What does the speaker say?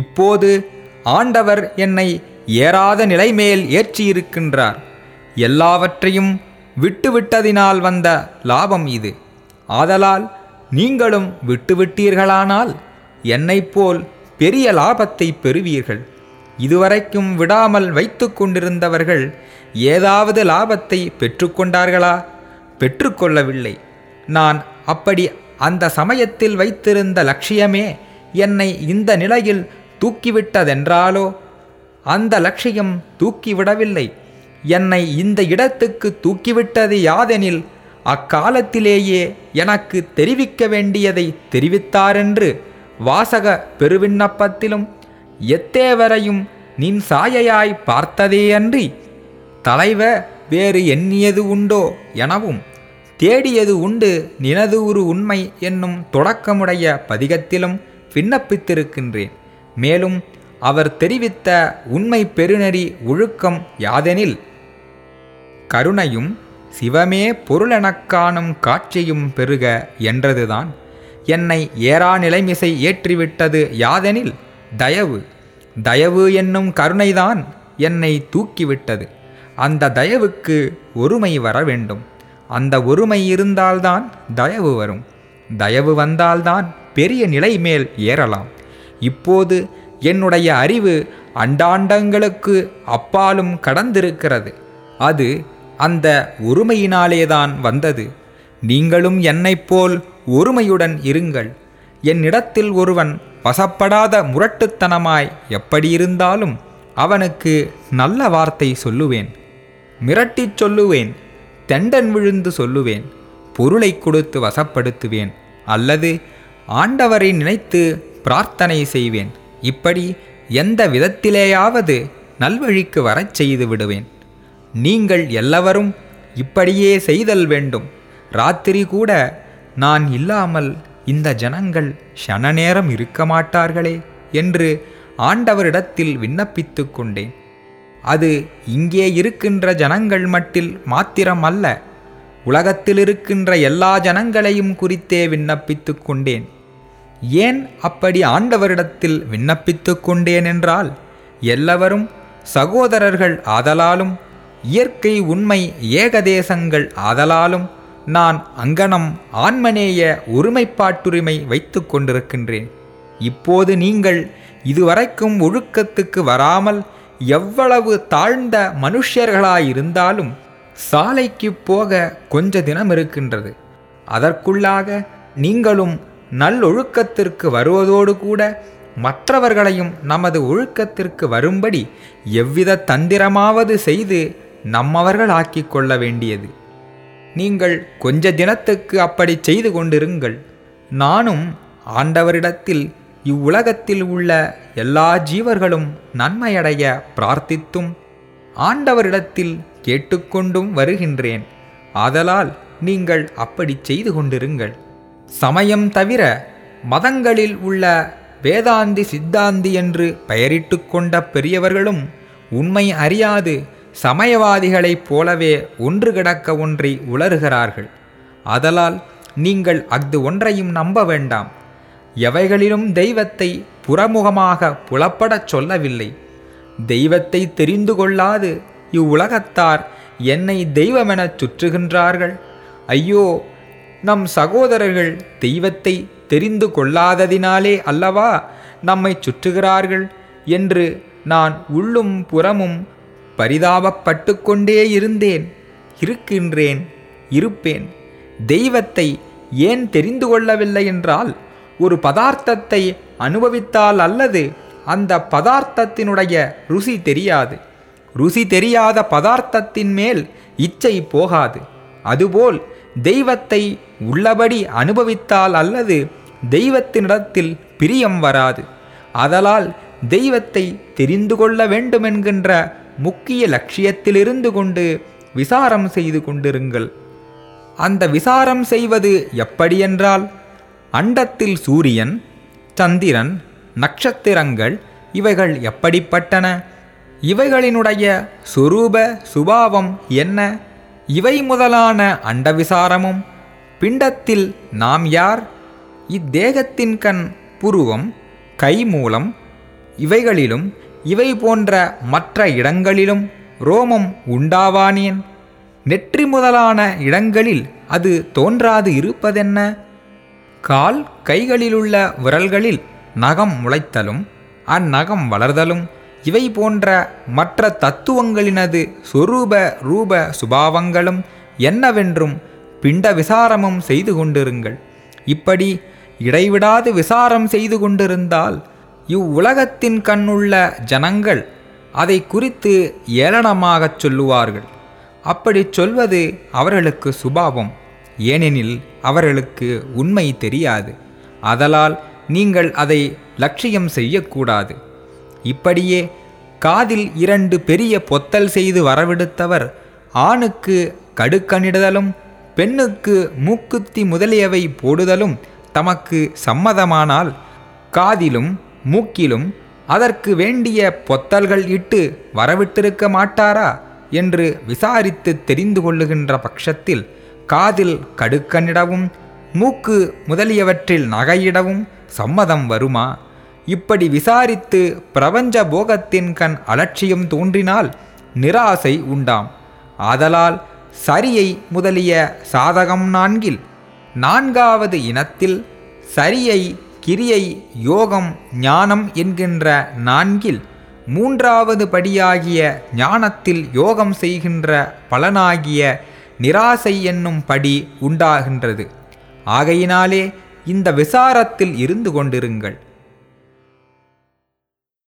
இப்போது ஆண்டவர் என்னை ஏறாத நிலைமேல் ஏற்றியிருக்கின்றார். எல்லாவற்றையும் விட்டுவிட்டதினால் வந்த லாபம் இது. ஆதலால் நீங்களும் விட்டுவிட்டீர்களானால் என்னைப் போல் பெரிய லாபத்தை பெறுவீர்கள். இதுவரைக்கும் விடாமல் வைத்து கொண்டிருந்தவர்கள் ஏதாவது லாபத்தை பெற்றுக்கொண்டார்களா? பெற்றுக்கொள்ளவில்லை. நான் அப்படி அந்த சமயத்தில் வைத்திருந்த லட்சியமே என்னை இந்த நிலையில் தூக்கிவிட்டதென்றாலோ? அந்த லட்சியம் தூக்கிவிடவில்லை. என்னை இந்த இடத்துக்கு தூக்கிவிட்டது யாதெனில் அக்காலத்திலேயே எனக்கு தெரிவிக்க வேண்டியதை தெரிவித்தாரென்று வாசக பெருவிண்ணப்பத்திலும் எத்தேவரையும் நின் சாயையாய் பார்த்ததேயன்றி தலைவ வேறு எண்ணியது உண்டோ எனவும் தேடியது உண்டு நினது ஒரு உண்மை என்னும் தொடக்கமுடைய பதிகத்திலும் விண்ணப்பித்திருக்கின்றேன். மேலும் அவர் தெரிவித்த உண்மை பெருநெறி ஒழுக்கம் யாதெனில்? கருணையும் சிவமே பொருளெனக்கானும் காட்சியும் பெருக என்றதுதான். என்னை ஏறா நிலைமிசை ஏற்றிவிட்டது யாதெனில்? தயவு. தயவு என்னும் கருணைதான் என்னை தூக்கிவிட்டது. அந்த தயவுக்கு ஒருமை வர வேண்டும். அந்த ஒருமை இருந்தால்தான் தயவு வரும். தயவு வந்தால்தான் பெரிய நிலை மேல் ஏறலாம். இப்போது என்னுடைய அறிவு அண்டாண்டங்களுக்கு அப்பாலும் கடந்திருக்கிறது. அது அந்த ஒருமையினாலேதான் வந்தது. நீங்களும் என்னைப் போல் ஒருமையுடன் இருங்கள். என்னிடத்தில் ஒருவன் வசப்படாத முரட்டுத்தனமாய் எப்படி இருந்தாலும் அவனுக்கு நல்ல வார்த்தை சொல்லுவேன். மிரட்டிச் சொல்லுவேன் தெண்டன் விழுந்து சொல்லுவேன் பொருளை கொடுத்து வசப்படுத்துவேன் அல்லது ஆண்டவரை நினைத்து பிரார்த்தனை செய்வேன். இப்படி எந்த விதத்திலேயாவது நல்வழிக்கு வரச் செய்து விடுவேன். நீங்கள் எல்லாவரும் இப்படியே செய்தல் வேண்டும். ராத்திரி கூட நான் இல்லாமல் இந்த ஜனங்கள் ஷன நேரம் இருக்க மாட்டார்களே என்று ஆண்டவரிடத்தில் விண்ணப்பித்து கொண்டேன். அது இங்கே இருக்கின்ற ஜனங்கள் மட்டில் மாத்திரம் அல்ல உலகத்தில் இருக்கின்ற எல்லா ஜனங்களையும் குறித்தே விண்ணப்பித்து கொண்டேன். ஏன் அப்படி ஆண்டவரிடத்தில் விண்ணப்பித்து கொண்டேன் என்றால் எல்லாவரும் சகோதரர்கள் ஆதலாலும் இயற்கை உண்மை ஏகதேசங்கள் ஆதலாலும் நான் அங்கனம் ஆன்மநேய ஒருமைப்பாட்டுரிமை வைத்து கொண்டிருக்கின்றேன். இப்போது நீங்கள் இதுவரைக்கும் ஒழுக்கத்துக்கு வராமல் எவ்வளவு தாழ்ந்த மனுஷர்களாயிருந்தாலும் சாலைக்கு போக கொஞ்ச தினம் இருக்கின்றது அதற்குள்ளாக நீங்களும் நல்லொழுக்கத்திற்கு வருவதோடு கூட மற்றவர்களையும் நமது ஒழுக்கத்திற்கு வரும்படி எவ்வித தந்திரமாவது செய்து நம்மவர்களாக்கிக் கொள்ள வேண்டியது. நீங்கள் கொஞ்ச தினத்துக்கு அப்படி செய்து கொண்டிருங்கள். நானும் ஆண்டவரிடத்தில் இவ்வுலகத்தில் உள்ள எல்லா ஜீவர்களும் நன்மையடைய பிரார்த்தித்தும் ஆண்டவரிடத்தில் கேட்டுக்கொண்டும் வருகின்றேன். ஆதலால் நீங்கள் அப்படி செய்து கொண்டிருங்கள். சமயம் தவிர மதங்களில் உள்ள வேதாந்தி சித்தாந்தி என்று பெயரிட்டு கொண்ட பெரியவர்களும் உண்மை அறியாது சமயவாதிகளைப் போலவே ஒன்று கிடக்க ஒன்றை உளறுகிறார்கள். ஆதலால் நீங்கள் அஃது ஒன்றையும் நம்ப வேண்டாம். எவைகளிலும் தெய்வத்தை புறமுகமாக புலப்படச் சொல்லவில்லை. தெய்வத்தை தெரிந்து கொள்ளாது இவ்வுலகத்தார் என்னை தெய்வமெனச் சுற்றுகின்றார்கள். ஐயோ நம் சகோதரர்கள் தெய்வத்தை தெரிந்து கொள்ளாததினாலே அல்லவா நம்மை சுற்றுகிறார்கள் என்று நான் உள்ளும் புறமும் பரிதாபப்பட்டு கொண்டே இருந்தேன் இருக்கின்றேன் இருப்பேன். தெய்வத்தை ஏன் தெரிந்து கொள்ளவில்லை என்றால் ஒரு பதார்த்தத்தை அனுபவித்தால் அல்லது அந்த பதார்த்தத்தினுடைய ருசி தெரியாது. ருசி தெரியாத பதார்த்தத்தின் மேல் இச்சை போகாது. அதுபோல் தெய்வத்தை உள்ளபடி அனுபவித்தால் அல்லது தெய்வத்தினிடத்தில் பிரியம் வராது. அதலால் தெய்வத்தை தெரிந்து கொள்ள வேண்டுமென்கின்ற முக்கிய லட்சியத்திலிருந்து கொண்டு விசாரம் செய்து கொண்டிருங்கள். அந்த விசாரம் செய்வது எப்படியென்றால் அண்டத்தில் சூரியன் சந்திரன் நட்சத்திரங்கள் இவைகள் எப்படிப்பட்டன? இவைகளினுடைய சொரூப சுபாவம் என்ன? இவை முதலான அண்டவிசாரமும் பிண்டத்தில் நாம் யார்? இத்தேகத்தின் கண் புருவம் கை மூலம் இவைகளிலும் இவை போன்ற மற்ற இடங்களிலும் ரோமம் உண்டாவானேன்? நெற்றி முதலான இடங்களில் அது தோன்றாது இருப்பதென்ன? கால் கைகளிலுள்ள விரல்களில் நகம் முளைத்தலும் அந்நகம் வளர்தலும் இவை போன்ற மற்ற தத்துவங்களினது சொரூப ரூப சுபாவங்களும் என்னவென்றும் பிண்ட விசாரமும் செய்து கொண்டிருங்கள். இப்படி இடைவிடாது விசாரம் செய்து கொண்டிருந்தால் இவ்வுலகத்தின் கண்ணுள்ள ஜனங்கள் அதை குறித்து ஏளனமாகச் சொல்லுவார்கள். அப்படிச் சொல்வது அவர்களுக்கு சுபாவம். ஏனெனில் அவர்களுக்கு உண்மை தெரியாது. அதலால் நீங்கள் அதை லட்சியம் செய்யக்கூடாது. இப்படியே காதில் இரண்டு பெரிய பொத்தல் செய்து வரவிடுத்தவர் ஆணுக்கு கடுக்கணிடுதலும் பெண்ணுக்கு மூக்குத்தி முதலியவை போடுதலும் தமக்கு சம்மதமானால் காதிலும் மூக்கிலும் அதற்கு வேண்டிய பொத்தல்கள் இட்டு வரவிட்டிருக்க மாட்டாரா என்று விசாரித்து தெரிந்து கொள்ளுகின்ற பட்சத்தில் காதில் கடுக்கனிடவும் மூக்கு முதலியவற்றில் நகையிடவும் சம்மதம் வருமா? இப்படி விசாரித்து பிரபஞ்ச போகத்தின் கண் அலட்சியம் தோன்றினால் நிராசை உண்டாம். ஆதலால் சரியை முதலிய சாதகம் நான்கில் நான்காவது இனத்தில் சரியை கிரியை யோகம் ஞானம் என்கின்ற நான்கில் மூன்றாவது படியாகிய ஞானத்தில் யோகம் செய்கின்ற பலனாகிய நிராசை என்னும் படி உண்டாகின்றது. ஆகையினாலே இந்த விசாரத்தில் இருந்து கொண்டிருங்கள்.